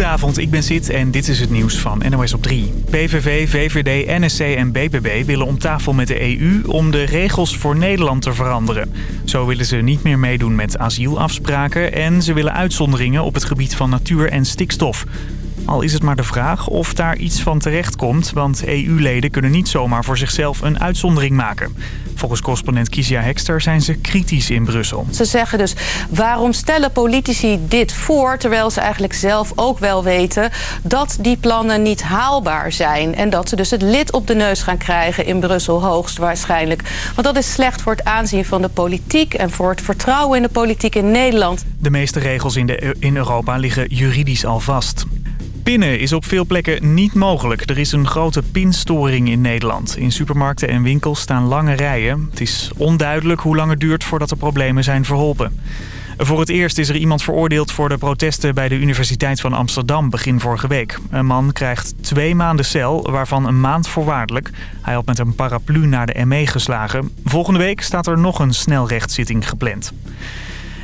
Goedenavond, ik ben Sid en dit is het nieuws van NOS op 3. PVV, VVD, NSC en BBB willen om tafel met de EU om de regels voor Nederland te veranderen. Zo willen ze niet meer meedoen met asielafspraken en ze willen uitzonderingen op het gebied van natuur en stikstof. Al is het maar de vraag of daar iets van terecht komt, want EU-leden kunnen niet zomaar voor zichzelf een uitzondering maken. Volgens correspondent Kizia Hekster zijn ze kritisch in Brussel. Ze zeggen dus, waarom stellen politici dit voor... terwijl ze eigenlijk zelf ook wel weten dat die plannen niet haalbaar zijn. En dat ze dus het lid op de neus gaan krijgen in Brussel hoogstwaarschijnlijk. Want dat is slecht voor het aanzien van de politiek... en voor het vertrouwen in de politiek in Nederland. De meeste regels in, de, in Europa liggen juridisch al vast. Pinnen is op veel plekken niet mogelijk. Er is een grote pinstoring in Nederland. In supermarkten en winkels staan lange rijen. Het is onduidelijk hoe lang het duurt voordat de problemen zijn verholpen. Voor het eerst is er iemand veroordeeld voor de protesten bij de Universiteit van Amsterdam begin vorige week. Een man krijgt twee maanden cel, waarvan een maand voorwaardelijk. Hij had met een paraplu naar de ME geslagen. Volgende week staat er nog een snelrechtszitting gepland.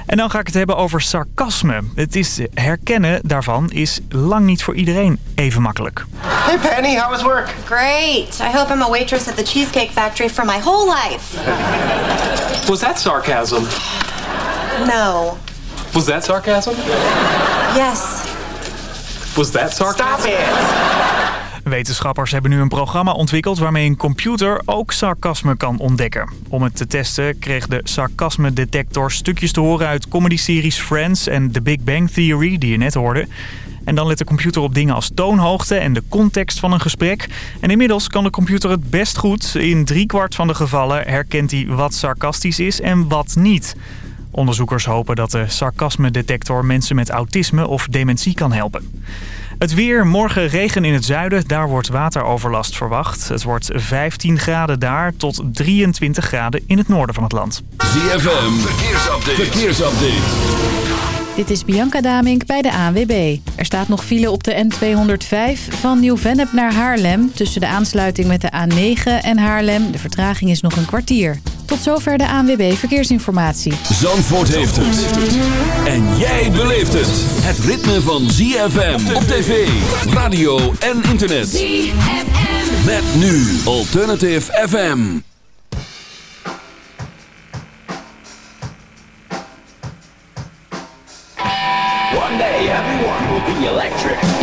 En dan ga ik het hebben over sarcasme. Het is herkennen daarvan is lang niet voor iedereen even makkelijk. Hey Penny, how was work? Great. I hope I'm a waitress at the Cheesecake Factory for my whole life. Was that sarcasm? No. Was that sarcasm? Yes. Was that sarcasm? Stop it! Wetenschappers hebben nu een programma ontwikkeld waarmee een computer ook sarcasme kan ontdekken. Om het te testen kreeg de sarcasme detector stukjes te horen uit comedyseries Friends en The Big Bang Theory, die je net hoorde. En dan let de computer op dingen als toonhoogte en de context van een gesprek. En inmiddels kan de computer het best goed. In driekwart van de gevallen herkent hij wat sarcastisch is en wat niet. Onderzoekers hopen dat de sarcasme detector mensen met autisme of dementie kan helpen. Het weer, morgen regen in het zuiden. Daar wordt wateroverlast verwacht. Het wordt 15 graden daar tot 23 graden in het noorden van het land. ZFM, verkeersupdate. verkeersupdate. Dit is Bianca Damink bij de ANWB. Er staat nog file op de N205 van Nieuw-Vennep naar Haarlem... tussen de aansluiting met de A9 en Haarlem. De vertraging is nog een kwartier. Tot zover de ANWB Verkeersinformatie. Zandvoort heeft het. En jij beleeft het. Het ritme van ZFM op tv, radio en internet. ZFM. Met nu Alternative FM. One day everyone will be electric.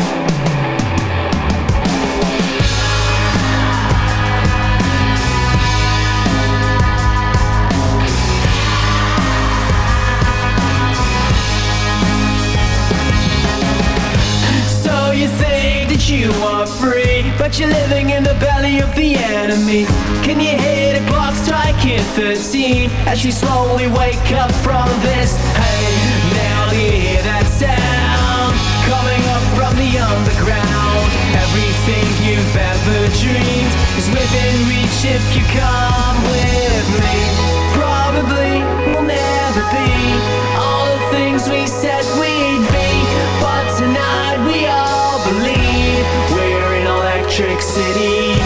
You are free But you're living in the belly of the enemy. Can you hear the clock striking 13 As you slowly wake up from this Hey, now do you hear that sound Coming up from the underground. Everything you've ever dreamed Is within reach if you come with me. Probably will never be All the things we said Electric City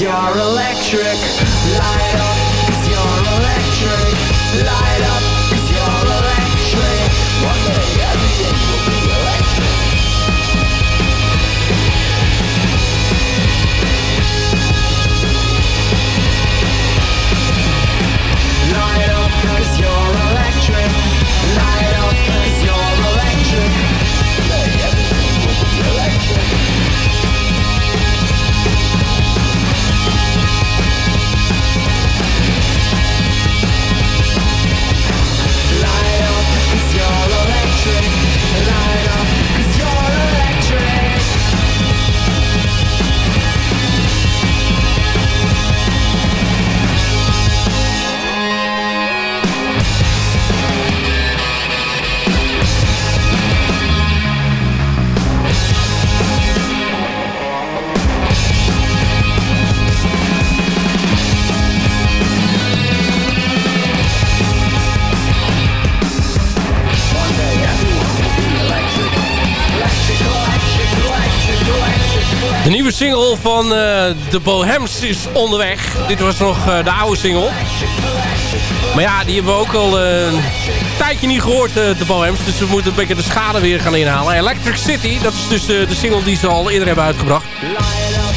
you're electric. Light up, single van eh, de Bohems is onderweg. Dit was nog eh, de oude single. Maar ja, die hebben we ook al eh, een tijdje niet gehoord, eh, de Bohems. Dus we moeten een beetje de schade weer gaan inhalen. Electric City, dat is dus de, de single die ze al eerder hebben uitgebracht.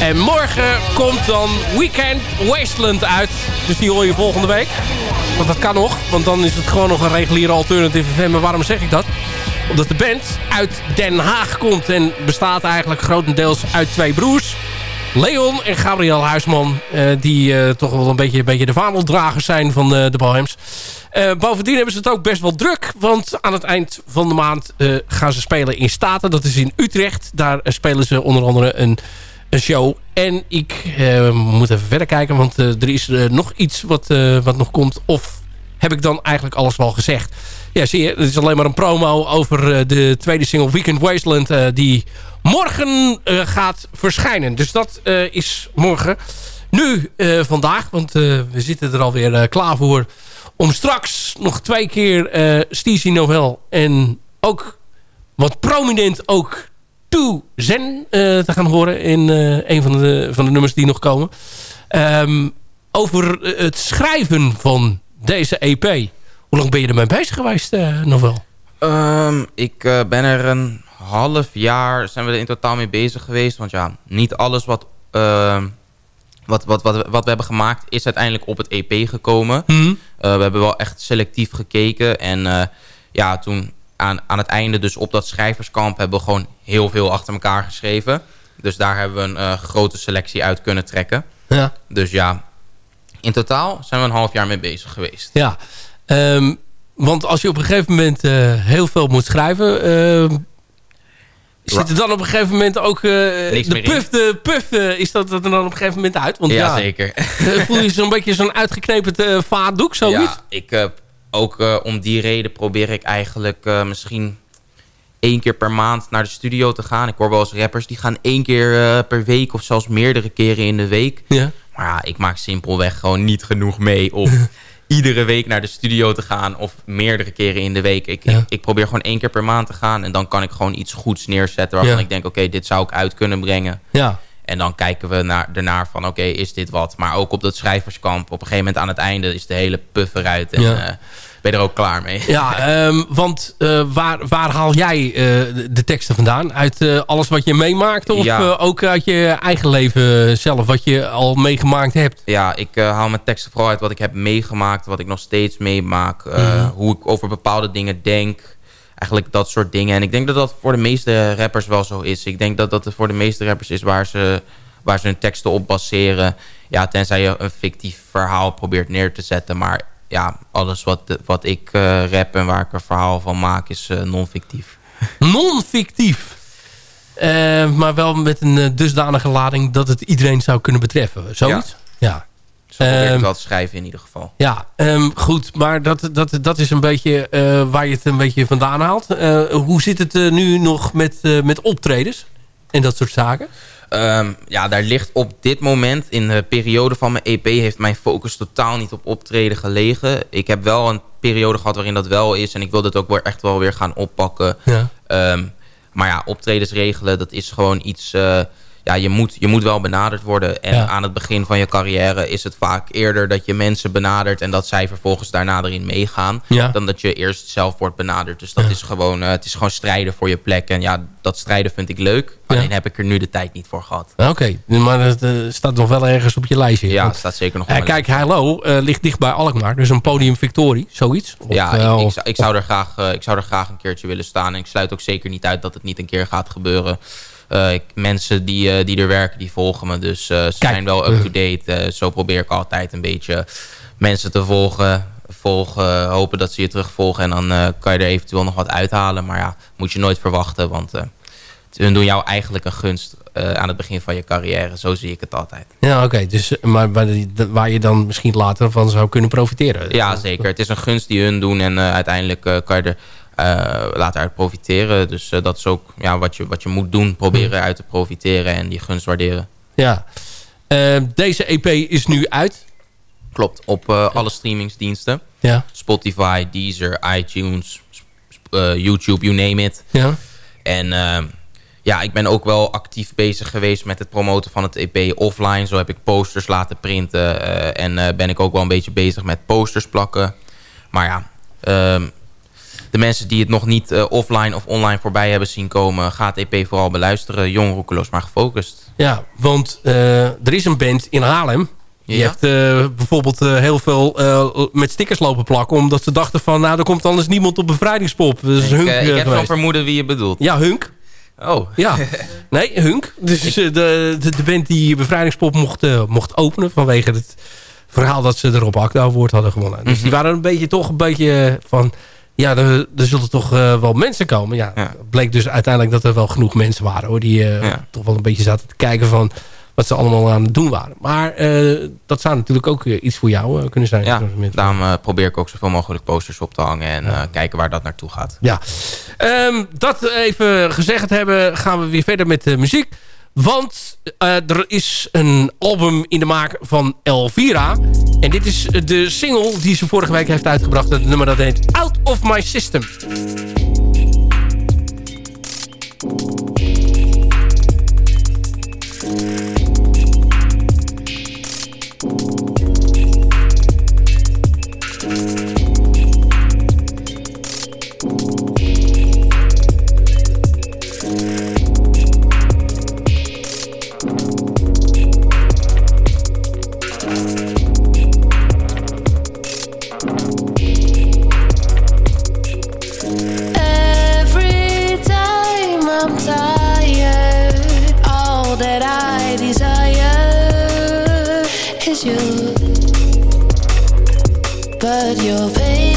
En morgen komt dan Weekend Wasteland uit. Dus die hoor je volgende week. Want dat kan nog, want dan is het gewoon nog een reguliere alternative FM. Maar waarom zeg ik dat? Omdat de band uit Den Haag komt en bestaat eigenlijk grotendeels uit twee broers. Leon en Gabriel Huisman, eh, die eh, toch wel een beetje, een beetje de vaandeldragers zijn van eh, de Bohems. Bovendien hebben ze het ook best wel druk, want aan het eind van de maand gaan ze spelen in Staten. Dat is in Utrecht. Daar spelen ze onder andere een, een show. En ik moet even verder kijken, want er is nog iets wat, wat nog komt. Of heb ik dan eigenlijk alles wel gezegd? Ja, zie je, het is alleen maar een promo over eh, de tweede single Weekend Wasteland... eh, die morgen eh, gaat verschijnen. Dus dat is morgen. Nu, vandaag, want we zitten er alweer klaar voor... om straks nog twee keer uh, Stacey Novel en ook wat prominent ook To Zen te gaan horen... in een van de, van de nummers die nog komen. Um, over het schrijven van deze EP. Hoe lang ben je ermee bezig geweest, uh, Novel? Um, ik uh, ben er een half jaar, zijn we er in totaal mee bezig geweest. Want ja, niet alles wat, uh, wat, wat, wat, wat we hebben gemaakt is uiteindelijk op het EP gekomen. Mhm. Mm -hmm. we hebben wel echt selectief gekeken. En uh, ja, toen aan, aan het einde dus op dat schrijverskamp hebben we gewoon heel veel achter elkaar geschreven. Dus daar hebben we een grote selectie uit kunnen trekken. Ja. Dus ja, in totaal zijn we een half jaar mee bezig geweest. Ja, um, want als je op een gegeven moment uh, heel veel moet schrijven... Uh, zit er dan op een gegeven moment ook uh, de puff, de puff is dat er dan op een gegeven moment uit? Want, ja, ja zeker. voel je zo'n beetje zo'n uitgeknepen vaatdoek, zoiets? Ja, ik, ook om die reden probeer ik eigenlijk misschien één keer per maand naar de studio te gaan. Ik hoor wel eens rappers die gaan één keer per week of zelfs meerdere keren in de week. Ja. Maar ja, ik maak simpelweg gewoon niet genoeg mee om iedere week naar de studio te gaan of meerdere keren in de week. Ik, ja. ik, ik, probeer gewoon één keer per maand te gaan en dan kan ik gewoon iets goeds neerzetten waarvan ja. ik denk, oké, okay, dit zou ik uit kunnen brengen. Ja. En dan kijken we naar, ernaar van, oké, okay, is dit wat? Maar ook op dat schrijverskamp, op een gegeven moment aan het einde is de hele puff eruit. En, ja. uh, ben je er ook klaar mee. Ja, um, want uh, waar, waar haal jij uh, de teksten vandaan? Uit uh, alles wat je meemaakt? Of ja. ook uit je eigen leven zelf, wat je al meegemaakt hebt? Ja, ik haal mijn teksten vooral uit wat ik heb meegemaakt. Wat ik nog steeds meemaak. -hmm. Hoe ik over bepaalde dingen denk. eigenlijk dat soort dingen. En ik denk dat dat voor de meeste rappers wel zo is. Ik denk dat dat voor de meeste rappers is waar ze, waar ze hun teksten op baseren. Ja, tenzij je een fictief verhaal probeert neer te zetten. Maar ja, alles wat, wat ik uh, rap en waar ik een verhaal van maak is uh, non-fictief. Non-fictief? Uh, maar wel met een dusdanige lading dat het iedereen zou kunnen betreffen. Zoiets? Ja. ja. Zo probeer ik ehm, wel te schrijven in ieder geval. Ja, um, goed. Maar dat, dat, dat is een beetje waar je het een beetje vandaan haalt. Hoe zit het nu nog met, met optredens? En dat soort zaken? Um, ja, daar ligt op dit moment, in de periode van mijn EP... heeft mijn focus totaal niet op optreden gelegen. Ik heb wel een periode gehad waarin dat wel is. En ik wil dat ook wel echt wel weer gaan oppakken. Ja. maar ja, optredens regelen, dat is gewoon iets ja, je, moet, je moet wel benaderd worden. En aan het begin van je carrière is het vaak eerder dat je mensen benadert... en dat zij vervolgens daarna erin meegaan... dan dat je eerst zelf wordt benaderd. Dus dat is gewoon, uh, het is gewoon strijden voor je plek. En ja, dat strijden vind ik leuk. Alleen heb ik er nu de tijd niet voor gehad. Oké, maar het uh, staat nog wel ergens op je lijstje. Ja, het staat zeker nog uh, Kijk, Hallo ligt dicht bij Alkmaar. Dus een podium Victorie, zoiets. ja, ik, ik, ik, zou er graag, ik zou er graag een keertje willen staan. En ik sluit ook zeker niet uit dat het niet een keer gaat gebeuren... Uh, mensen die, uh, die er werken, die volgen me. Dus uh, ze zijn wel up-to-date. zo probeer ik altijd een beetje mensen te volgen. volgen. Hopen dat ze je terugvolgen. En dan kan je er eventueel nog wat uithalen. Maar ja, moet je nooit verwachten. Want hun doen jou eigenlijk een gunst aan het begin van je carrière. Zo zie ik het altijd. Ja, oké. Dus, maar waar je dan misschien later van zou kunnen profiteren. Ja, zeker. Het is een gunst die hun doen. En uiteindelijk kan je er uh, laten uit profiteren. Dus uh, dat is ook ja, wat, je, wat je moet doen. Proberen uit te profiteren en die gunst waarderen. Ja. Uh, deze EP is nu uit. Klopt, op alle streamingsdiensten. Ja. Spotify, Deezer, iTunes, YouTube, you name it. Ja. En ja, ik ben ook wel actief bezig geweest met het promoten van het EP offline. Zo heb ik posters laten printen. en ben ik ook wel een beetje bezig met posters plakken. Maar ja, ehm, de mensen die het nog niet uh, offline of online voorbij hebben zien komen... gaat EP vooral beluisteren. Jong, roekeloos, maar gefocust. Ja, want uh, er is een band in Haarlem... Die ja. heeft uh, bijvoorbeeld heel veel met stickers lopen plakken... omdat ze dachten van, nou, er komt anders niemand op bevrijdingspop. Dus ik, Hunk, ik heb wel vermoeden wie je bedoelt. Ja, Hunk. Oh. Ja. Nee, Hunk. Dus de, de, de, band die bevrijdingspop mocht, mocht openen... vanwege het verhaal dat ze er op Akda woord hadden gewonnen. Dus mhm. die waren een beetje toch een beetje van ja, er, er zullen toch uh, wel mensen komen. Ja, bleek dus uiteindelijk dat er wel genoeg mensen waren. hoor Die uh, toch wel een beetje zaten te kijken van wat ze allemaal aan het doen waren. Maar uh, dat zou natuurlijk ook iets voor jou kunnen zijn. Ja, daarom probeer ik ook zoveel mogelijk posters op te hangen. En ja. kijken waar dat naartoe gaat. Ja, um, dat even gezegd hebben gaan we weer verder met de muziek. Want uh, er is een album in de maak van Elvira. En dit is de single die ze vorige week heeft uitgebracht. Het nummer dat heet Out of My system. but your pain.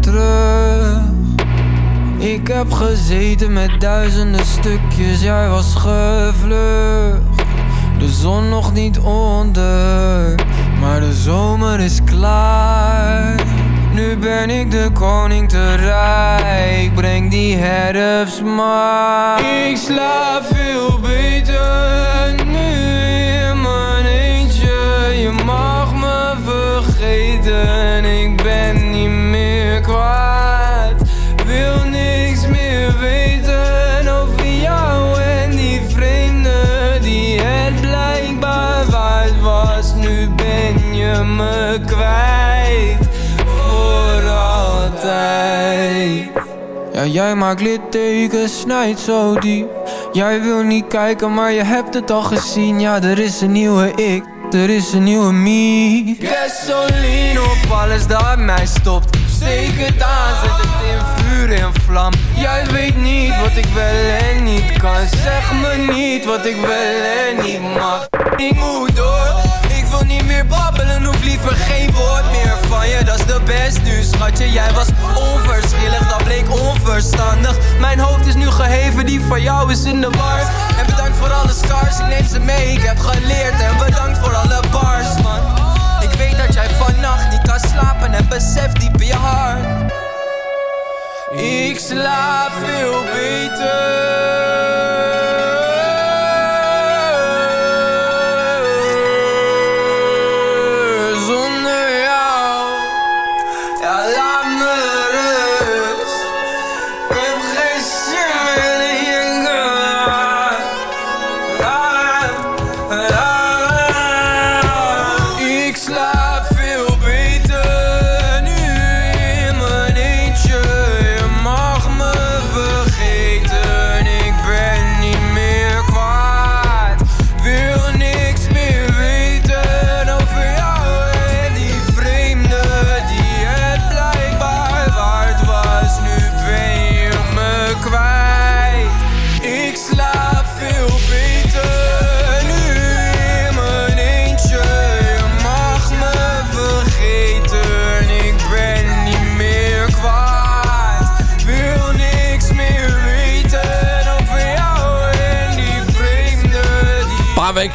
Terug. Ik heb gezeten met duizenden stukjes, jij was gevlucht. De zon nog niet onder, maar de zomer is klaar. Nu ben ik de koning te rijk, breng die herfst maar. Ik slaap veel beter nu in mijn eentje. Je mag me vergeten, ik ben je me kwijt voor altijd. Ja, jij maakt littekens, snijdt zo diep. Jij wil niet kijken, maar je hebt het al gezien. Ja, er is een nieuwe ik, er is een nieuwe me. Gasoline op alles dat mij stopt. Steek het aan, zet het in vuur en vlam. Jij weet niet wat ik wel en niet kan. Zeg me niet wat ik wel en niet mag. Ik moet door. Ik wil niet meer babbelen, hoef liever geen woord meer van je. Dat is de best nu schatje, jij was onverschillig Dat bleek onverstandig. Mijn hoofd is nu geheven, die van jou is in de war. En bedankt voor alle scars, ik neem ze mee Ik heb geleerd. En bedankt voor alle bars man. Ik weet dat jij vannacht niet kan slapen En besef diep in je hart. Ik slaap veel beter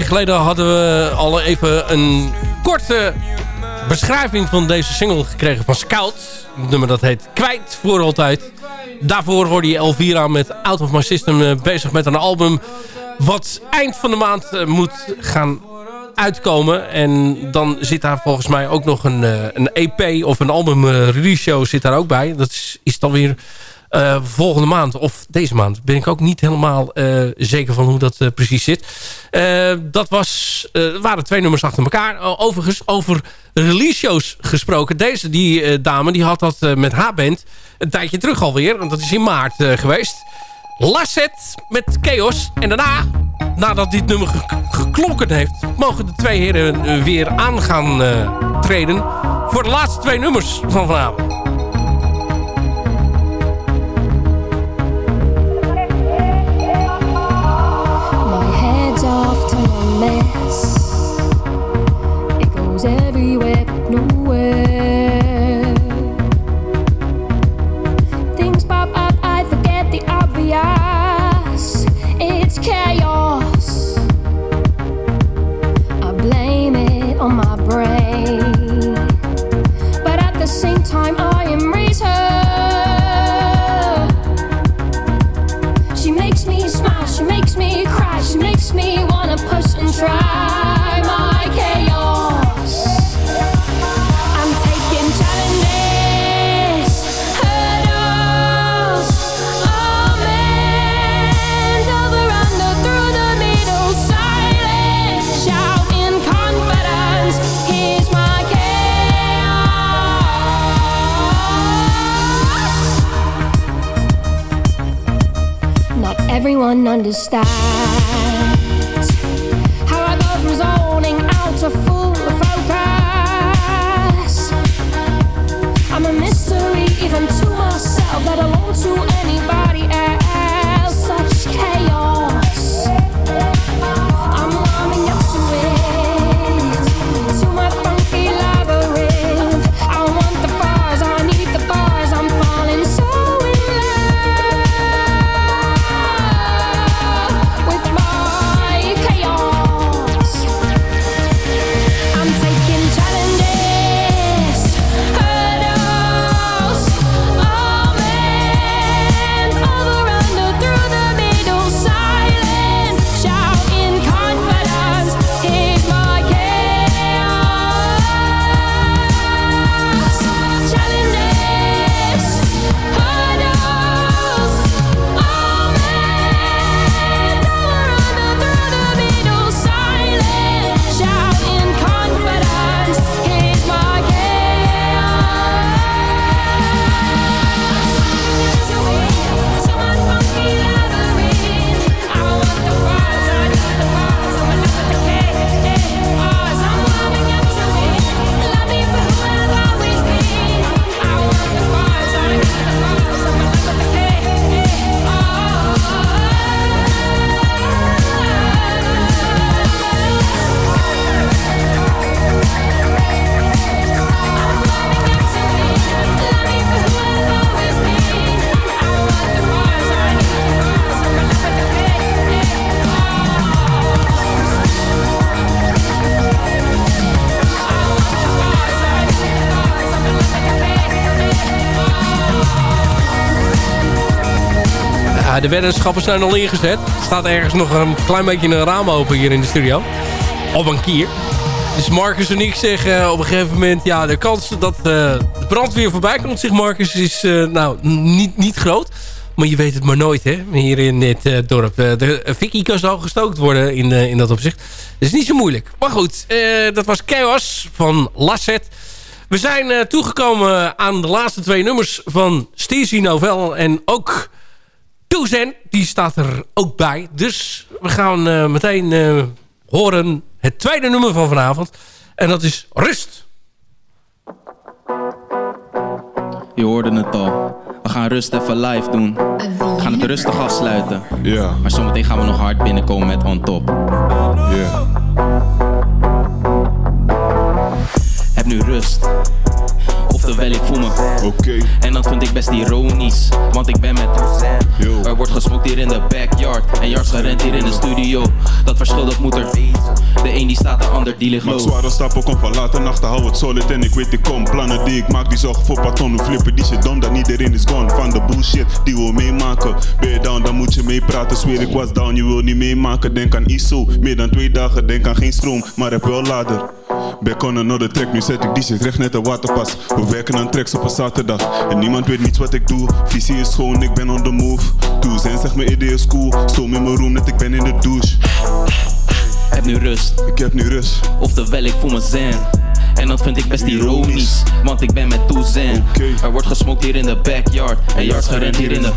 geleden hadden we al even een korte beschrijving van deze single gekregen van Scout. Het nummer dat heet Kwijt voor altijd. Daarvoor hoorde je Elvira met Out of My System eh, bezig met een album... wat eind van de maand eh, moet gaan uitkomen. En dan zit daar volgens mij ook nog een, eh, een EP of een album release show zit daar ook bij. Dat is, is dan weer eh, volgende maand of deze maand. Ben ik ook niet helemaal eh, zeker van hoe dat eh, precies zit. Dat was, waren twee nummers achter elkaar. Overigens, over release shows gesproken. Deze die, dame die had dat met haar band een tijdje terug alweer. Want dat is in maart geweest. Lasset met Chaos. En daarna, nadat dit nummer ge- geklonken heeft... mogen de twee heren weer aan gaan treden... voor de laatste twee nummers van vanavond. One understands De weddenschappen zijn al ingezet. Er staat ergens nog een klein beetje een raam open hier in de studio. Op een kier. Dus Marcus en ik zeggen op een gegeven moment... ja, de kans dat eh, de brandweer voorbij komt, zegt Marcus... is eh, nou niet, niet groot. Maar je weet het maar nooit, hè. Hier in dit eh, dorp. Eh, de uh, Vicky kan zo gestookt worden in, in dat opzicht. Dus niet zo moeilijk. Maar goed, eh, dat was Chaos van Lasset. We zijn eh, toegekomen aan de laatste twee nummers van Stacey Novel. En ook Toezen, die staat er ook bij. Dus we gaan eh, meteen eh, horen het tweede nummer van vanavond. En dat is Rust. Je hoorde het al. We gaan rust even live doen. We gaan het rustig afsluiten. Ja. Maar zometeen gaan we nog hard binnenkomen met On Top. Ja. Heb nu rust. Oftewel, ik voel me. Oké. En dat vind ik best ironisch. Want ik ben met Er wordt gesmokt hier in de backyard. En Jars gerend hier in de studio. Dat verschil dat moet er De een die staat, de ander die ligt low. zware stappen, kom van late nachten, hou het solid en ik weet ik kom. Plannen die ik maak, die zorgen voor patroon. Hoe flippen die shit dom, dat iedereen is gone. Van de bullshit die we meemaken. Ben je down, dan moet je meepraten. Zweer ik was down, je wil niet meemaken. Denk aan ISO, meer dan twee dagen, denk aan geen stroom. Maar heb wel lader. Back on another track, nu zet ik die shit recht net een waterpas. We werken aan tracks op een zaterdag. En niemand weet niets wat ik doe. Visie is schoon, ik ben on the move. Toe zijn, zeg mijn idee is cool. Stoom in mijn room, net ik ben in de douche. Heb nu rust. Ik heb nu rust. Oftewel, ik voel me zen. En dat vind ik best ironisch, want ik ben met Toezen. Er wordt gesmokt hier in de backyard. En Jarts gerend hier in de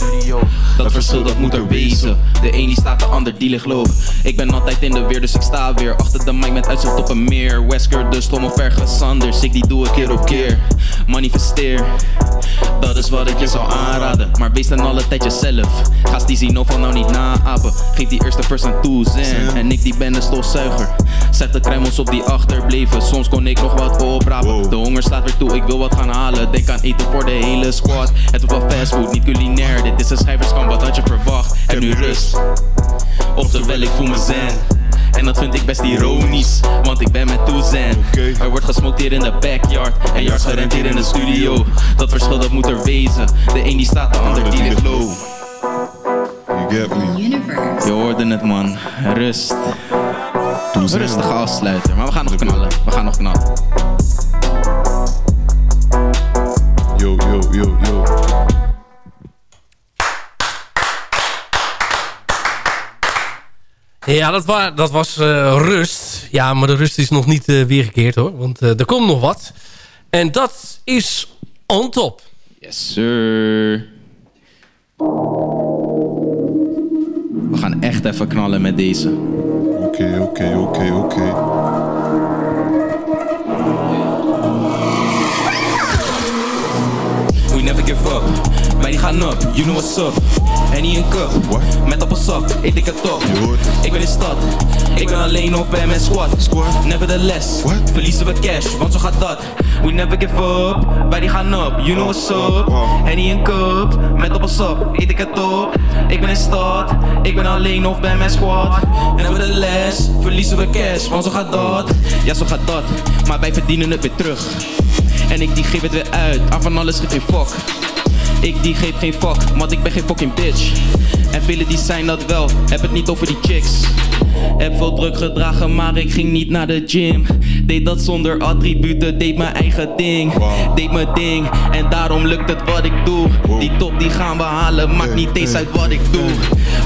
Dat verschil dat moet er wezen. De een die staat, de ander die ligt low. Ik ben altijd in de weer, dus ik sta weer achter de mic met uitzicht op een meer. Wesker, de stom of ergens anders. Ik die doe het keer op keer. Manifesteer. Dat is wat ik je zou aanraden. Maar wees dan alle tijd jezelf. Ga Stizino van nou niet naapen. Geef die eerste verse aan Toezen. En ik die ben de stofzuiger. Zeg de kruimels op die achterbleven. Soms kon ik nog wat oprapen. De honger slaat weer toe, ik wil wat gaan halen. Denk aan eten voor de hele squad. Het wordt wel fastfood, niet culinair. Dit is een schrijverskamp, wat had je verwacht? Heb nu rust. Oftewel, ik voel me zen. En dat vind ik best ironisch, want ik ben met Toezen. Er wordt gesmokt hier in de backyard. En Jarts gerend hier in de studio. Dat verschil dat moet er wezen. De een die staat, de ander die ligt low. You get me. Je hoorde het man, rust. Rustig afsluiten, maar we gaan nog knallen. We gaan nog knallen. Yo, yo, yo, yo. Ja, dat, wa dat was eh, rust. Ja, maar de rust is nog niet eh, weergekeerd hoor. Want eh, er komt nog wat. En dat is on top. Yes, sir. We gaan echt even knallen met deze. Oké, oké, oké, oké. We never give up. Wij die gaan up, you know what's up. En cup, met appelsap, ik het op. Ik ben in stad, ik ben alleen of bij mijn squad. Nevertheless, verliezen we cash, want zo gaat dat. We never give up, wij die gaan up, you know what's up. En cup, met appelsap, ik het op. Ik ben in stad, ik ben alleen of bij mijn squad. Nevertheless, verliezen we cash, want zo gaat dat. Ja, zo gaat dat, maar wij verdienen het weer terug. En ik die geef het weer uit, aan van alles geef geen fuck. Ik die geef geen fuck, want ik ben geen fucking bitch. En velen die zijn dat wel, heb het niet over die chicks. Heb veel druk gedragen, maar ik ging niet naar de gym. Deed dat zonder attributen, deed mijn eigen ding. Deed mijn ding, en daarom lukt het wat ik doe. Die top die gaan we halen, maakt niet eens uit wat ik doe.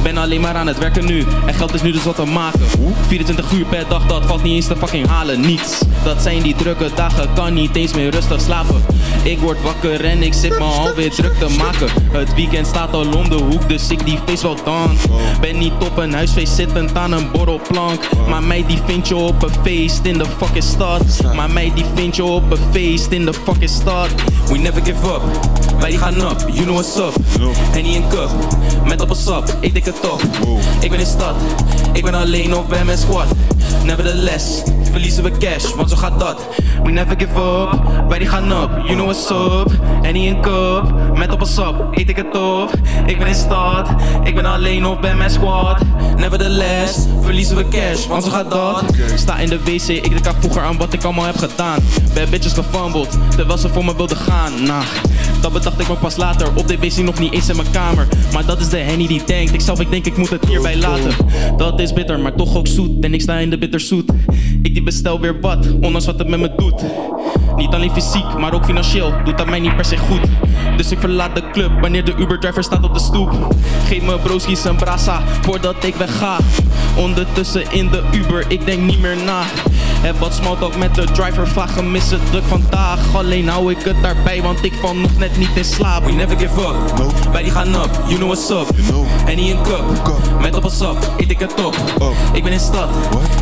Ben alleen maar aan het werken nu, en geld is nu dus wat te maken. 24 uur per dag, dat valt niet eens te fucking halen, niets. Dat zijn die drukke dagen, kan niet eens meer rustig slapen. Ik word wakker en ik zit me alweer druk te maken. Het weekend staat al om de hoek, dus ik die feest wel dan. Ben niet op een huisfeest zittend aan een borrelplank. Maar mij die vind je op een feest in de fucking stad. Maar mij die vind je op in de fucking stad. We never give up, wij die gaan up, you know what's up. En cup, met appelsap, ik dik het op. Ik ben in stad, ik ben alleen of bij mijn squad. Nevertheless, verliezen we cash, want zo gaat dat. We never give up, wij die gaan up, you know what's up. En cup, met appelsap, ik het op. Ik ben in stad, ik ben alleen of bij mijn squad. Nevertheless, verliezen we cash, want zo gaat dat. Sta in de wc, ik denk aan vroeger aan wat ik allemaal heb gedaan. Bij bitches gefumbled, terwijl ze voor me wilden gaan. Nah, dat bedacht ik me pas later, op de wc nog niet eens in mijn kamer. Maar dat is de Henny die denkt, ik zelf ik denk ik moet het hierbij laten. Dat is bitter, maar toch ook zoet, en ik sta in de bitterzoet. Ik die bestel weer wat, ondanks wat het met me doet. Niet alleen fysiek, maar ook financieel, doet dat mij niet per se goed. Dus ik verlaat de club wanneer de Uber-driver staat op de stoep. Geef me broskies een brasa voordat ik wegga. Ondertussen in de Uber, ik denk niet meer na. Heb wat smalltalk met de driver, vaag gemist het druk vandaag. Alleen hou ik het daarbij, want ik val nog net niet in slaap. We never give up, wij die gaan up, you know what's up. En cup, met appelsap, eet ik het op. Ik ben in stad,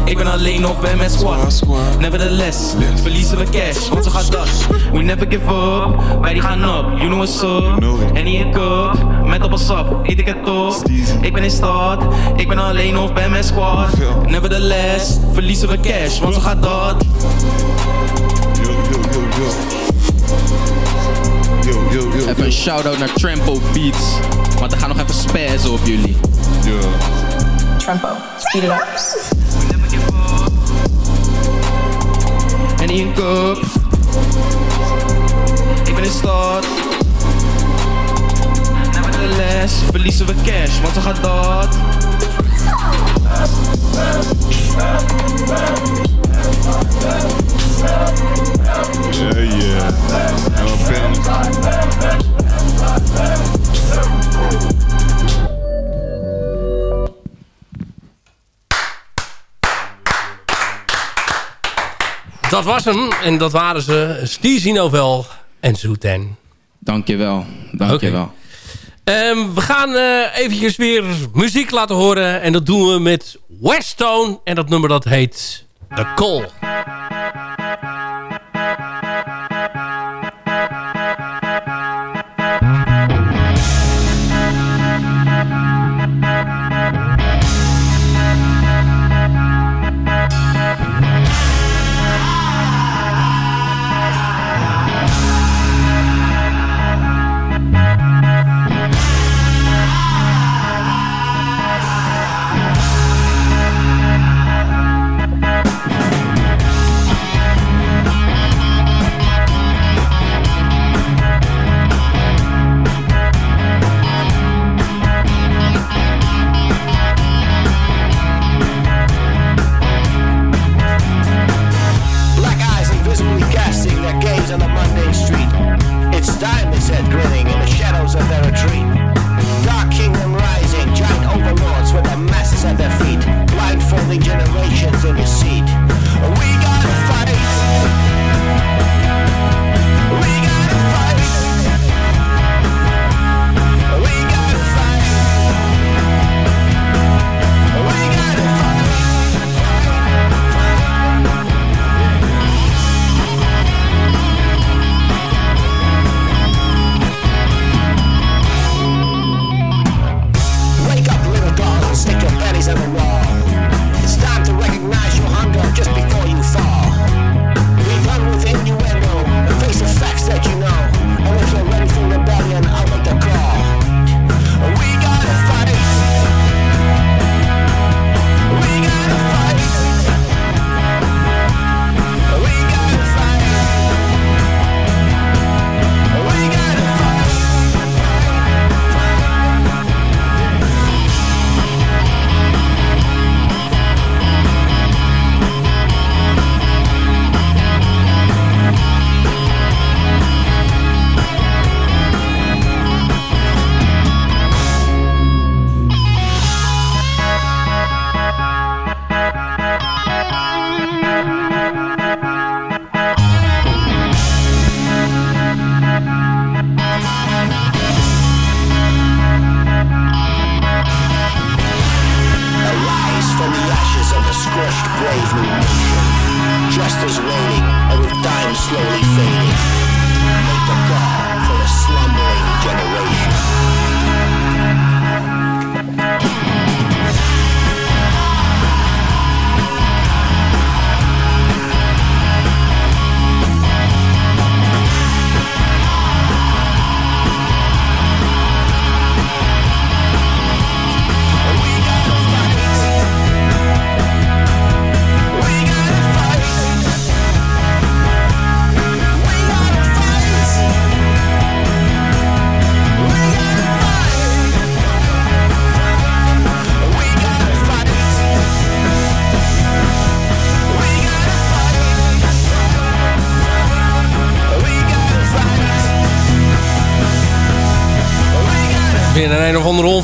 ik ben alleen bij mijn squad. Nevertheless, verliezen we cash, want zo gaat dat. We never give up, wij die gaan up, you know what's up. En cup, met appelsap, eet ik het op. Ik ben in stad, ik ben alleen of bij mijn squad. Nevertheless, verliezen we cash, want zo gaat dat. Yo, yo, yo, yo. Yo, yo, yo. Even een shout-out naar Trampo Beats. Want er gaan nog even spazzen op jullie. Ja. Trempo, speed it up. En in cup. Ik ben in stad. Nevertheless, verliezen we cash, want zo gaat dat. Yeah, yeah. Yo, Dat was hem. En dat waren ze. Steezy Novel en Zoeten. Dankjewel. Dankjewel. Ehm, we gaan eh eventjes weer muziek laten horen. En dat doen we met Westone. En dat nummer dat heet The Call. Of their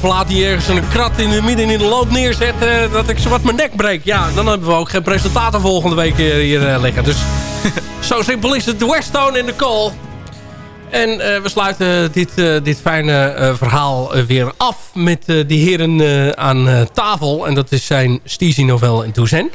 onverlaat die ergens een krat in de midden in de loop neerzet... eh, dat ik zo wat mijn nek breek. Ja, dan hebben we ook geen presentator volgende week eh, hier eh, liggen. Dus zo simpel is het. De Westone en de Call. En eh, we sluiten dit, eh, dit fijne eh, verhaal weer af met eh, de heren eh, aan eh, tafel. En dat is zijn Steezy Novel en Toezen.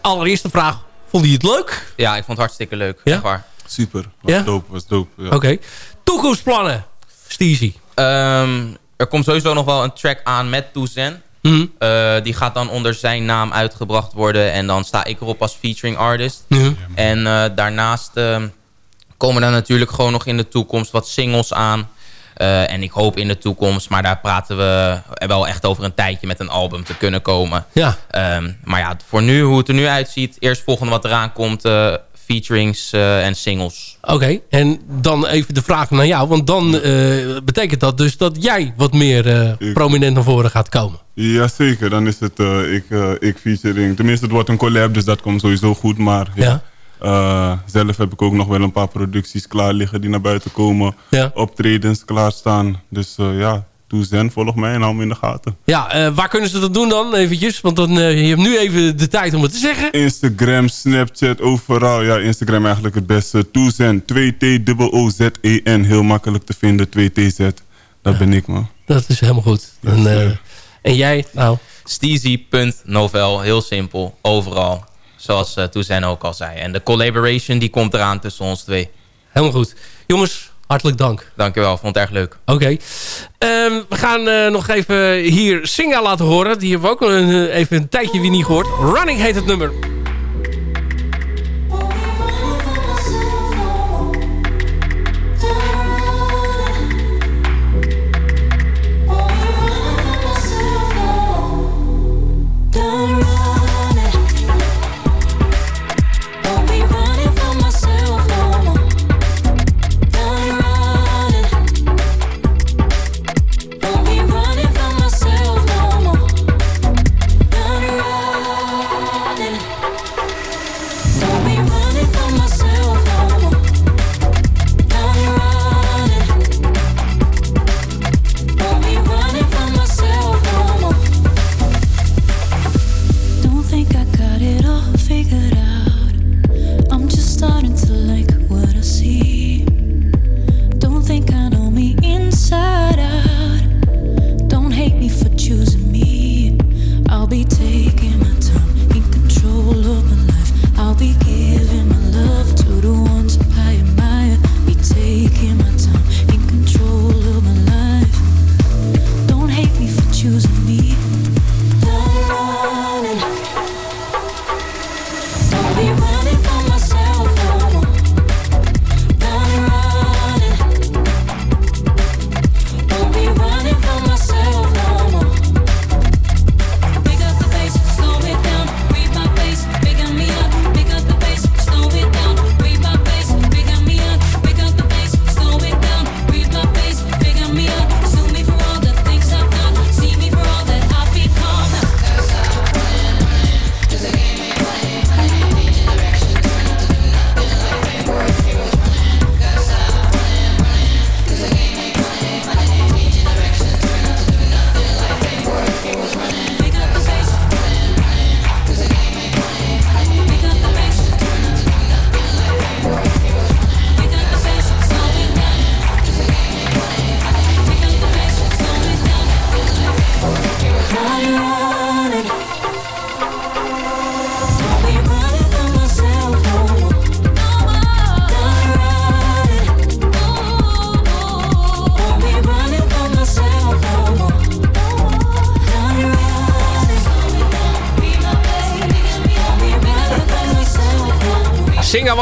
Allereerste vraag, vond hij het leuk? Ja, ik vond het hartstikke leuk. Ja? Echt waar. Super. Was Ja? dope, was dope. Ja. Oké. Toekomstplannen, Steezy. Ehm, er komt sowieso nog wel een track aan met Toezen. Mhm. Eh, die gaat dan onder zijn naam uitgebracht worden. En dan sta ik erop als featuring artist. En eh, daarnaast ehm, komen er natuurlijk gewoon nog in de toekomst wat singles aan. Eh, en ik hoop in de toekomst, maar daar praten we wel echt over een tijdje met een album te kunnen komen. Ja. Ehm, maar ja, voor nu, hoe het er nu uitziet, eerst volgende wat eraan komt, featurings eh, en singles. Oké, en dan even de vraag naar jou. Want dan eh, betekent dat dus dat jij wat meer eh, prominent naar voren gaat komen. Jazeker, dan is het eh, ik, eh, ik featuring. Tenminste, het wordt een collab, dus dat komt sowieso goed. Maar ja. Ja. eh, zelf heb ik ook nog wel een paar producties klaar liggen die naar buiten komen. Ja. Optredens klaarstaan. Dus eh, ja, doe zen, volg mij en hou me in de gaten. Ja, eh, waar kunnen ze dat doen dan eventjes? Want dan, eh, je hebt nu even de tijd om het te zeggen. Instagram, Snapchat, overal. Ja, Instagram eigenlijk het beste. Toezen, 2T-O-O-Z-E-N. Heel makkelijk te vinden, 2TZ. Dat ben ik, man. Dat is helemaal goed. En, eh, en jij, nou... Steezy.novel, heel simpel, overal. Zoals uh, ook al zei. En de collaboration die komt eraan tussen ons twee. Helemaal goed. Jongens, hartelijk dank. Dankjewel, vond het erg leuk. Oké. Ehm, we gaan eh, nog even hier Singa laten horen. Die hebben we ook eh, even een tijdje weer niet gehoord. Running heet het nummer.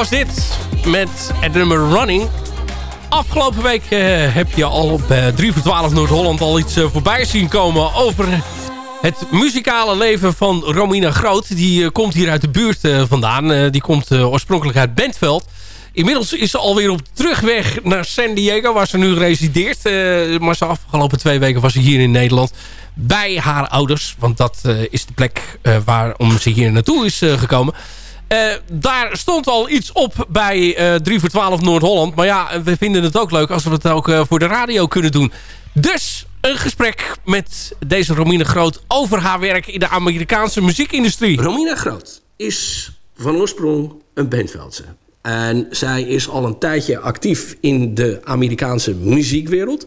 Was dit met het nummer Running. Afgelopen week eh, heb je al op eh, 3 voor 12 Noord-Holland al iets eh, voorbij zien komen over het muzikale leven van Romina Groot. Die eh, komt hier uit de buurt eh, vandaan. Eh, die komt eh, oorspronkelijk uit Bentveld. Inmiddels is ze alweer op terugweg naar San Diego, waar ze nu resideert. Eh, maar de afgelopen twee weken was ze hier in Nederland bij haar ouders. Want dat eh, is de plek eh, waarom ze hier naartoe is eh, gekomen. Eh, daar stond al iets op bij eh 3 voor 12 Noord-Holland. Maar ja, we vinden het ook leuk als we het ook eh, voor de radio kunnen doen. Dus een gesprek met deze Romine Groot over haar werk in de Amerikaanse muziekindustrie. Romina Groot is van oorsprong een Bentveldse. En zij is al een tijdje actief in de Amerikaanse muziekwereld.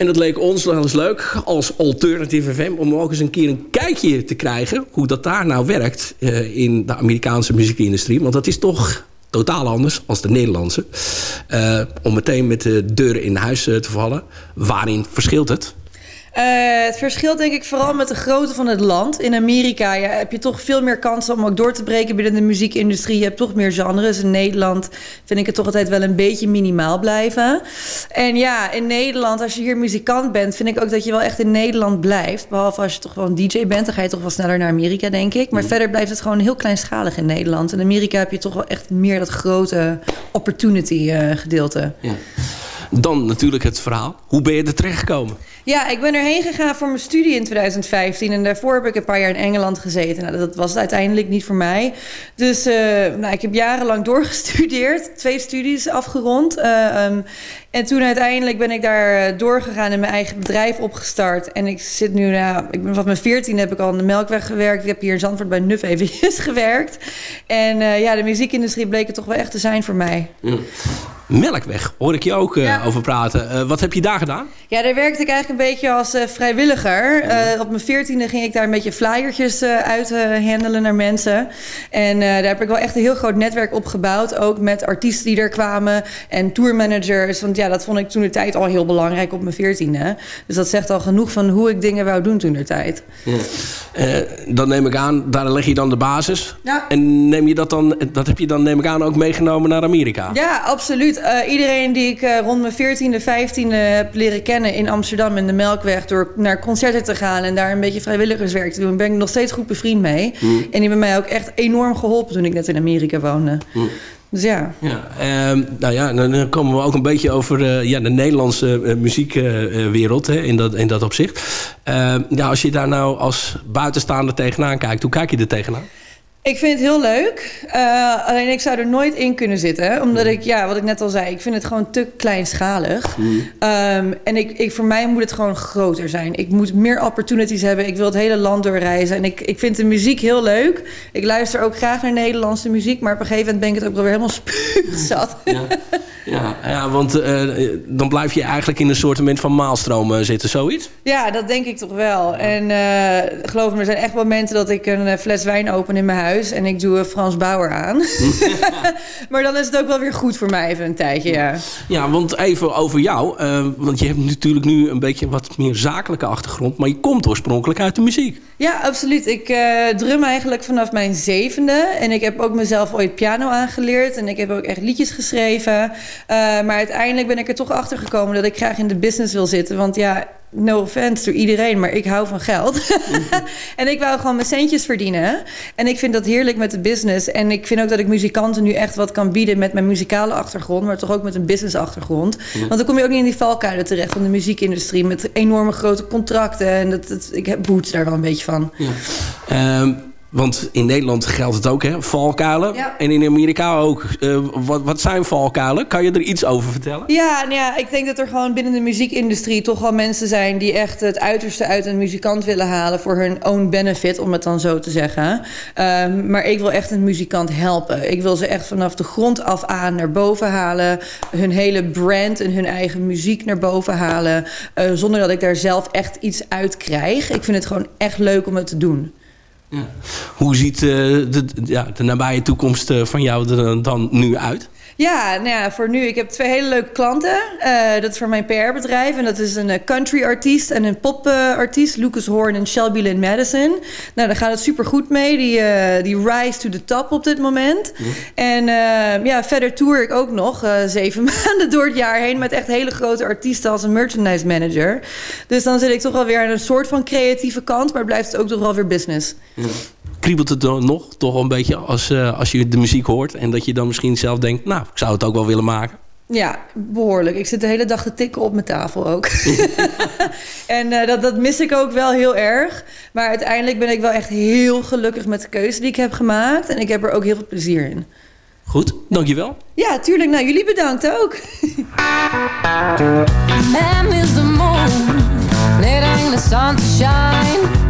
En dat leek ons wel eens leuk als Alternative FM... om ook eens een keer een kijkje te krijgen... hoe dat daar nou werkt eh, in de Amerikaanse muziekindustrie. Want dat is toch totaal anders als de Nederlandse. Eh, om meteen met de deuren in huis eh, te vallen. Waarin verschilt het? Eh, het verschilt denk ik vooral met de grootte van het land. In Amerika ja, heb je toch veel meer kansen om ook door te breken binnen de muziekindustrie. Je hebt toch meer genres. In Nederland vind ik het toch altijd wel een beetje minimaal blijven. En ja, in Nederland, als je hier muzikant bent, vind ik ook dat je wel echt in Nederland blijft. Behalve als je toch wel een DJ bent, dan ga je toch wel sneller naar Amerika, denk ik. Maar verder blijft het gewoon heel kleinschalig in Nederland. In Amerika heb je toch wel echt meer dat grote opportunity eh, gedeelte. Ja. Dan natuurlijk het verhaal. Hoe ben je er terechtgekomen? Ja, ik ben erheen gegaan voor mijn studie in 2015. En daarvoor heb ik een paar jaar in Engeland gezeten. Nou, dat was uiteindelijk niet voor mij. Dus uh, nou, ik heb jarenlang doorgestudeerd. Twee studies afgerond. Uh, um, en toen uiteindelijk ben ik daar doorgegaan en mijn eigen bedrijf opgestart. En ik zit nu, nou, ik ben vanaf mijn 14 heb ik al in de Melkweg gewerkt. Ik heb hier in Zandvoort bij Nuf eventjes gewerkt. En uh, ja, de muziekindustrie bleek het toch wel echt te zijn voor mij. Melkweg, hoor ik je ook uh, ja. over praten. Uh, wat heb je daar gedaan? Ja, daar werkte ik eigenlijk een beetje als uh, vrijwilliger. op mijn veertiende ging ik daar een beetje flyertjes uithandelen naar mensen. En daar heb ik wel echt een heel groot netwerk opgebouwd. Ook met artiesten die er kwamen en tourmanagers. Want ja, dat vond ik toen de tijd al heel belangrijk op mijn veertiende. Dus dat zegt al genoeg van hoe ik dingen wou doen toen de tijd. Ja. dan neem ik aan, daar leg je dan de basis. Ja. En neem je dat dan, dat heb je dan neem ik aan ook meegenomen naar Amerika? Ja, absoluut. Uh, iedereen die ik uh, rond mijn 14e, 15e heb leren kennen in Amsterdam in de Melkweg... door naar concerten te gaan en daar een beetje vrijwilligerswerk te doen... ben ik nog steeds goed bevriend mee. Mm. En die hebben mij ook echt enorm geholpen toen ik net in Amerika woonde. Mm. Dus ja. ja uh, nou ja, dan komen we ook een beetje over uh, ja, de Nederlandse uh, muziekwereld in, dat, in dat opzicht. Ehm, ja, als je daar nou als buitenstaander tegenaan kijkt, hoe kijk je er tegenaan? Ik vind het heel leuk. Uh, alleen ik zou er nooit in kunnen zitten. Omdat ik, ja, wat ik net al zei, ik vind het gewoon te kleinschalig. Mm. Um, en ik, ik, voor mij moet het gewoon groter zijn. Ik moet meer opportunities hebben. Ik wil het hele land doorreizen. En ik, ik vind de muziek heel leuk. Ik luister ook graag naar Nederlandse muziek. Maar op een gegeven moment ben ik het ook wel weer helemaal spuugzat. Ja, ja, ja want uh, dan blijf je eigenlijk in een soort van maalstroom uh, zitten, zoiets? Ja, dat denk ik toch wel. En geloof me, er zijn echt momenten dat ik een fles wijn open in mijn huis en ik doe Frans Bauer aan. maar dan is het ook wel weer goed voor mij even een tijdje, ja. Ja, want even over jou. Uh, want je hebt natuurlijk nu een beetje wat meer zakelijke achtergrond. Maar je komt oorspronkelijk uit de muziek. Ja, absoluut. Ik uh, drum eigenlijk vanaf mijn zevende. En ik heb ook mezelf ooit piano aangeleerd. En ik heb ook echt liedjes geschreven. Uh, maar uiteindelijk ben ik er toch achter gekomen dat ik graag in de business wil zitten. Want ja, no offense door iedereen, maar ik hou van geld. en ik wou gewoon mijn centjes verdienen. En ik vind dat heerlijk met de business. En ik vind ook dat ik muzikanten nu echt wat kan bieden met mijn muzikale achtergrond, maar toch ook met een business achtergrond. Want dan kom je ook niet in die valkuilen terecht van de muziekindustrie met enorme grote contracten. En dat, dat ik heb boets daar wel een beetje van. Ja. Um, want in Nederland geldt het ook, hè? Valkuilen. Ja. En in Amerika ook. Uh, wat, wat zijn valkuilen? Kan je er iets over vertellen? Ja, nou ja, ik denk dat er gewoon binnen de muziekindustrie toch wel mensen zijn die echt het uiterste uit een muzikant willen halen voor hun own benefit, om het dan zo te zeggen. Um, maar ik wil echt een muzikant helpen. Ik wil ze echt vanaf de grond af aan naar boven halen. Hun hele brand en hun eigen muziek naar boven halen. Uh, zonder dat ik daar zelf echt iets uit krijg. Ik vind het gewoon echt leuk om het te doen. Ja. Hoe ziet uh, de, ja, de nabije toekomst uh, van jou er dan nu uit? Ja, nou ja, voor nu. Ik heb twee hele leuke klanten. Eh, dat is voor mijn PR-bedrijf. En dat is een eh, country-artiest en een pop-artiest. Lucas Horn en Shelby Lynn Madison. Nou, daar gaat het super goed mee. Die, eh, die rise to the top op dit moment. En eh, ja, verder tour ik ook nog eh, zeven maanden door het jaar heen... met echt hele grote artiesten als een merchandise manager. Dus dan zit ik toch wel weer aan een soort van creatieve kant... maar blijft het ook toch wel weer business. Kriebelt het nog toch een beetje als, eh, als je de muziek hoort... en dat je dan misschien zelf denkt, nou, ik zou het ook wel willen maken? Ja, behoorlijk. Ik zit de hele dag te tikken op mijn tafel ook. en eh, dat, dat mis ik ook wel heel erg. Maar uiteindelijk ben ik wel echt heel gelukkig met de keuze die ik heb gemaakt. En ik heb er ook heel veel plezier in. Goed, dankjewel. Ja, tuurlijk. Nou, jullie bedankt ook. Man is the moon, needing the sun to shine.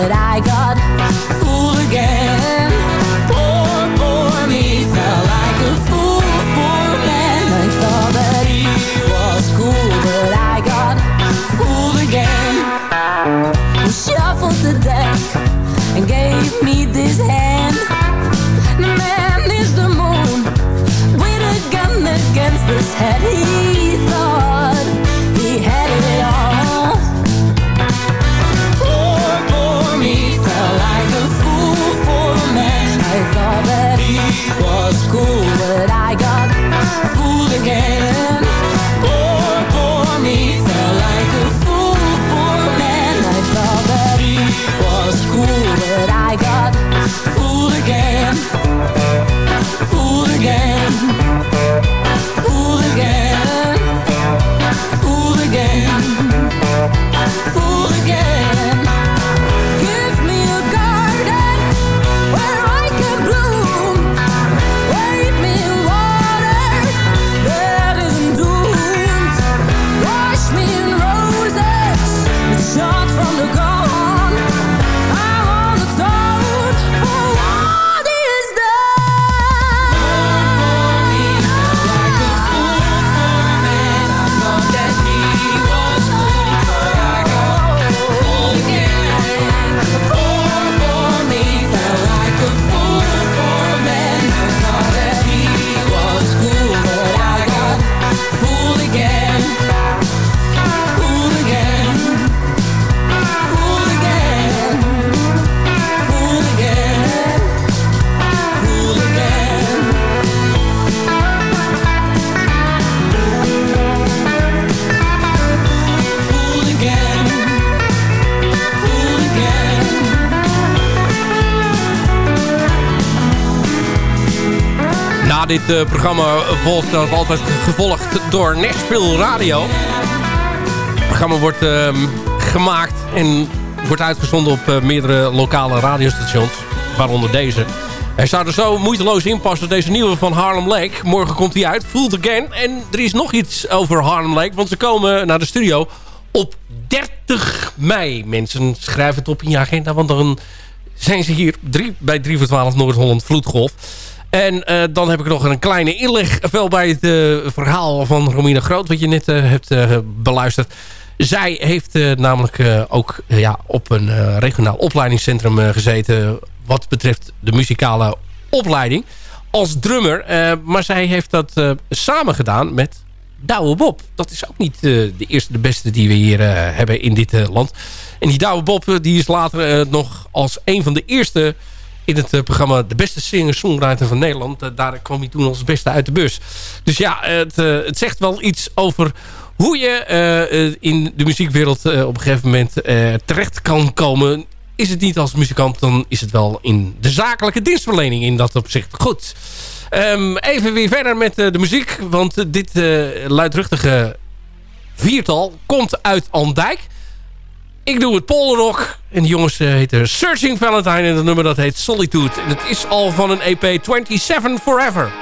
but I got fooled again. Poor, poor me felt like a fool man that thought that he was cool, but I got fooled again. He shuffled the deck and gave me this hand. Man is the moon a gun against head. He Eh, programma volgt altijd gevolgd door Nashville Radio. Het programma wordt ehm, gemaakt en wordt uitgezonden op eh, meerdere lokale radiostations. Waaronder deze. Hij zou er zo moeiteloos in passen, deze nieuwe van Harlem Lake. Morgen komt hij uit, Fooled Again. En er is nog iets over Harlem Lake, want ze komen naar de studio op 30 mei. Mensen, schrijf het op in je agenda, want dan zijn ze hier bij 3 voor 12 Noord-Holland Vloedgolf. En eh, dan heb ik nog een kleine inleg wel bij het eh, verhaal van Romina Groot... wat je net eh, hebt beluisterd. Zij heeft namelijk ook ja, op een regionaal opleidingscentrum gezeten... wat betreft de muzikale opleiding als drummer. maar zij heeft dat samen gedaan met Douwe Bob. Dat is ook niet de eerste, de beste die we hier hebben in dit land. En die Douwe Bob die is later nog als een van de eerste in het uh, programma De Beste Singer-Songwriter van Nederland. Uh, daar kwam hij toen als beste uit de bus. Dus ja, het, uh, het zegt wel iets over hoe je in de muziekwereld op een gegeven moment terecht kan komen. Is het niet als muzikant, dan is het wel in de zakelijke dienstverlening in dat opzicht. Goed. Um, even weer verder met de muziek. Want dit luidruchtige viertal komt uit Andijk. Ik doe het polderrock. En de jongens uh, heten Searching Valentine. En het nummer dat heet Solitude. En het is al van een EP 27 Forever.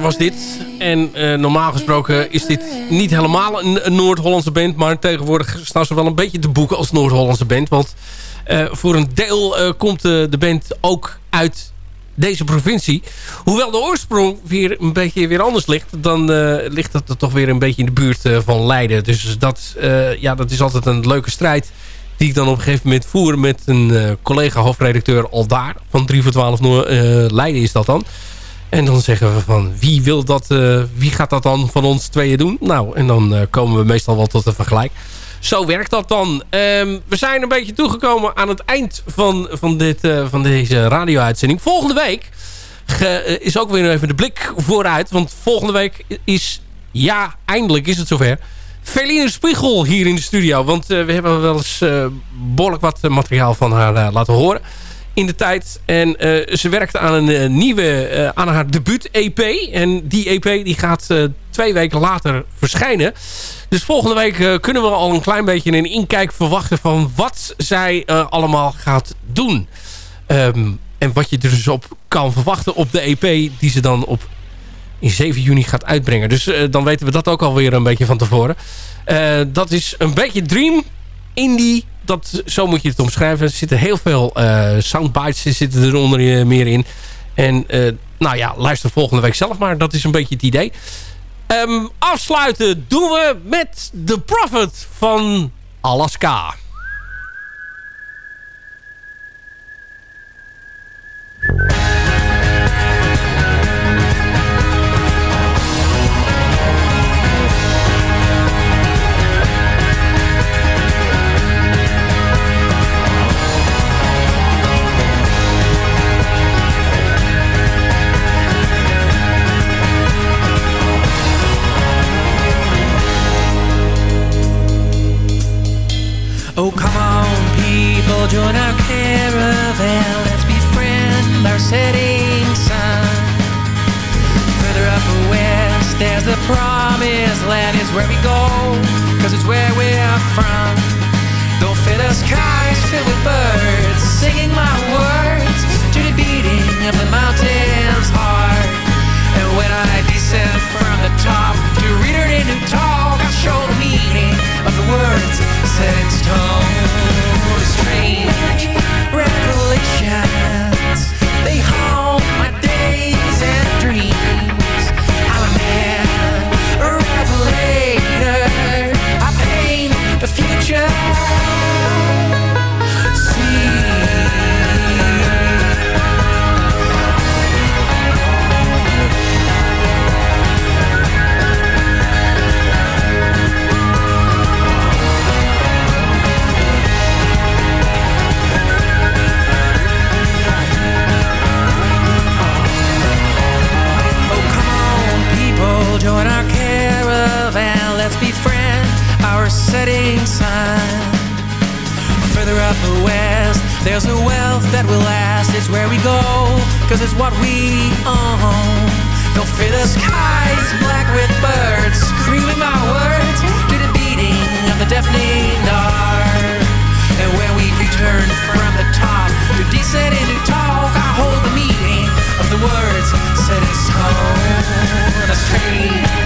Was dit. En eh, normaal gesproken is dit niet helemaal een, Noord-Hollandse band. Maar tegenwoordig staan ze wel een beetje te boeken als Noord-Hollandse band. Want eh, voor een deel eh, komt de band ook uit deze provincie. Hoewel de oorsprong weer een beetje weer anders ligt... dan ligt dat toch weer een beetje in de buurt van Leiden. Dus dat, ja, dat is altijd een leuke strijd die ik dan op een gegeven moment voer met een collega hoofdredacteur al daar. Van 3 voor 12 Noor, Leiden is dat dan. En dan zeggen we van wie wil dat, uh, wie gaat dat dan van ons tweeën doen? Nou, en dan uh, komen we meestal wel tot een vergelijk. Zo werkt dat dan. Um, we zijn een beetje toegekomen aan het eind van, van, dit, uh, van deze radio-uitzending. Volgende week is ook weer even de blik vooruit. Want volgende week is, ja, eindelijk is het zover... Feline Spiegel hier in de studio. Want we hebben wel eens behoorlijk wat materiaal van haar laten horen in de tijd. En uh, ze werkte aan een uh, nieuwe, uh, aan haar debuut-EP. En die EP die gaat twee weken later verschijnen. Dus volgende week kunnen we al een klein beetje een inkijk verwachten... van wat zij allemaal gaat doen. Um, en wat je er dus op kan verwachten op de EP... die ze dan op in 7 juni gaat uitbrengen. Dus dan weten we dat ook alweer een beetje van tevoren. dat is een beetje Dream indie dat, zo moet je het omschrijven. Er zitten heel veel uh, soundbites zitten er onder eh, meer in. En uh, nou ja, luister volgende week zelf maar. Dat is een beetje het idee. Um, afsluiten doen we met The Prophet van Alaska. Where we're from. Don't fill the skies filled with birds, singing my words to the beating of the mountain's heart. And when I descend from the top to read her new talk, I'll show the meaning of the words set in stone. Strange cause it's what we own. Don't fear the skies black with birds, screaming my words to the beating of the deafening dark. And when we return from the top to descend into talk, I hold the meaning of the words set in stone. A strange